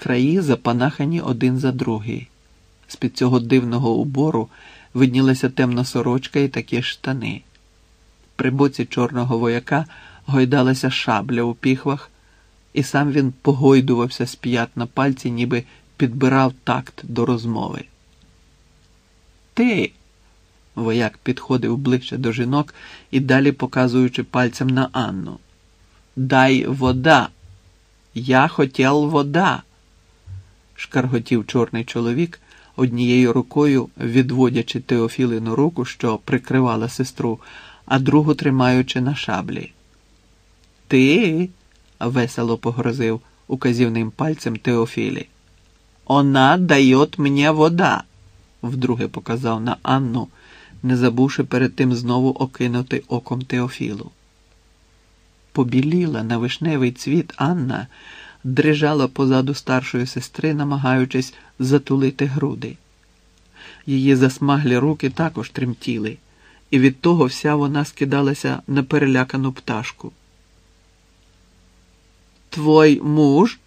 краї запанахані один за другий. З-під цього дивного убору виднілася темна сорочка і такі штани. При боці чорного вояка гойдалася шабля у піхвах, і сам він погойдувався з п'ят на пальці, ніби підбирав такт до розмови. Ти. Вояк підходив ближче до жінок і далі показуючи пальцем на Анну. Дай вода. Я хотів вода. Шкарготів чорний чоловік, однією рукою відводячи Теофілину руку, що прикривала сестру, а другу тримаючи на шаблі. Ти. весело погрозив указівним пальцем Теофілі. Она дает мені вода, вдруге показав на Анну, не забувши перед тим знову окинути оком Теофілу. Побіліла на вишневий цвіт Анна дрижала позаду старшої сестри, намагаючись затулити груди. Її засмаглі руки також тремтіли, і від того вся вона скидалася на перелякану пташку. Твой муж?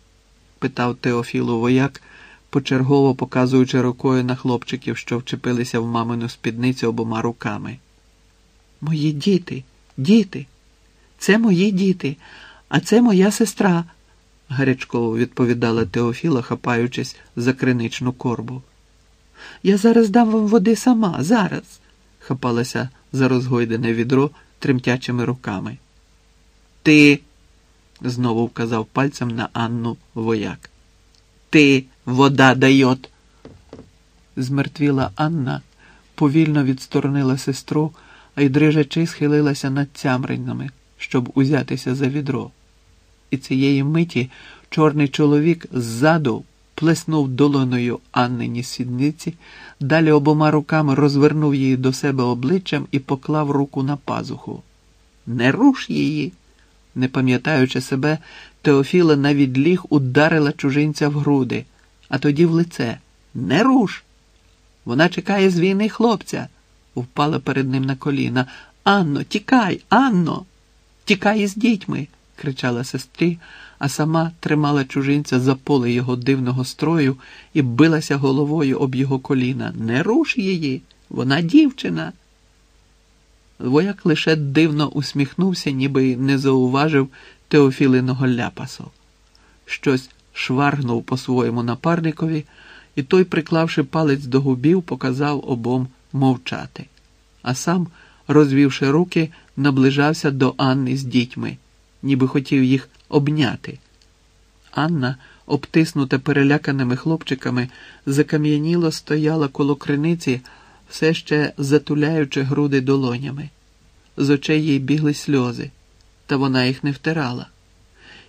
питав Теофілу вояк, почергово показуючи рукою на хлопчиків, що вчепилися в мамину спідницю обома руками. Мої діти, діти, це мої діти, а це моя сестра, гарячково відповідала Теофіла, хапаючись за криничну корбу. Я зараз дам вам води сама, зараз, хапалася за розгойдене відро тремтячими руками. Ти, знову вказав пальцем на Анну вояк. Ти вода дает. Змертвіла Анна, повільно відсторонила сестру, а й дрижачи схилилася над цямринами, щоб узятися за відро. І цієї миті чорний чоловік ззаду плеснув долоною Аннині сідниці, далі обома руками розвернув її до себе обличчям і поклав руку на пазуху. Не руш її. Не пам'ятаючи себе, Теофіла на відліг ударила чужинця в груди, а тоді в лице. Не руш. Вона чекає з війни хлопця. Впала перед ним на коліна. Анно, тікай, Анно, тікай із дітьми, кричала сестрі, а сама тримала чужинця за поле його дивного строю і билася головою об його коліна. Не руш її, вона дівчина. Вояк лише дивно усміхнувся, ніби не зауважив Теофілиного ляпасу. Щось шваргнув по своєму напарникові, і той, приклавши палець до губів, показав обом мовчати, а сам, розвівши руки, наближався до Анни з дітьми, ніби хотів їх обняти. Анна, обтиснута переляканими хлопчиками, закам'яніло стояла коло криниці, все ще затуляючи груди долонями. З очей їй бігли сльози, та вона їх не втирала.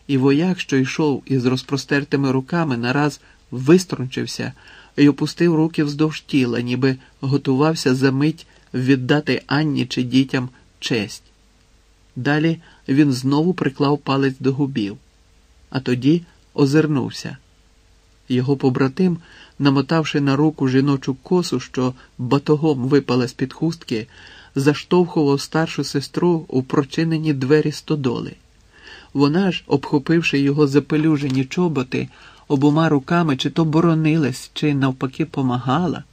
І вояк, що йшов із розпростертими руками, нараз виструнчився і опустив руки вздовж тіла, ніби готувався за мить віддати Анні чи дітям честь. Далі він знову приклав палець до губів, а тоді озирнувся. Його побратим, намотавши на руку жіночу косу, що батогом випала з-під хустки, заштовхував старшу сестру у прочинені двері стодоли. Вона ж, обхопивши його запелюжені чоботи, обома руками чи то боронилась, чи навпаки помагала.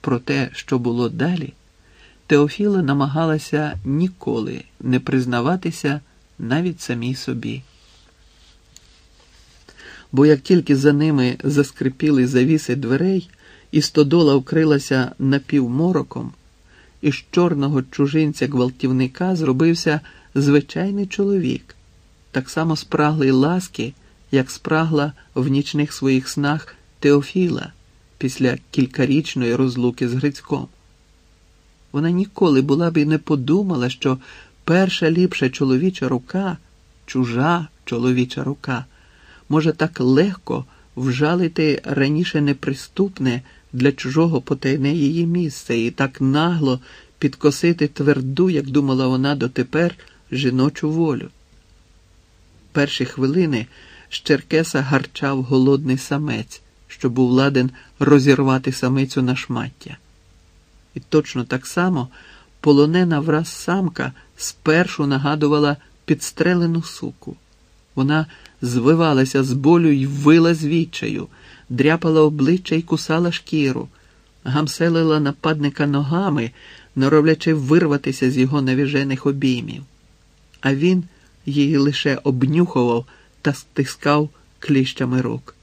Про те, що було далі, Теофіла намагалася ніколи не признаватися навіть самій собі. Бо як тільки за ними заскрипіли завіси дверей, і стодола вкрилася напівмороком, із чорного чужинця гвалтівника зробився звичайний чоловік, так само спраглий ласки, як спрагла в нічних своїх снах Теофіла після кількарічної розлуки з Грицьком. Вона ніколи була б і не подумала, що перша ліпша чоловіча рука, чужа чоловіча рука, може так легко вжалити раніше неприступне для чужого потайне її місце і так нагло підкосити тверду, як думала вона дотепер, жіночу волю. Перші хвилини з Черкеса гарчав голодний самець, що був ладен розірвати самицю на шмаття. І точно так само полонена враз самка спершу нагадувала підстрелену суку. Вона звивалася з болю й вила з відчаю, дряпала обличчя й кусала шкіру, гамселила нападника ногами, норовлячи вирватися з його навіжених обіймів. А він її лише обнюхував та стискав кліщами рук.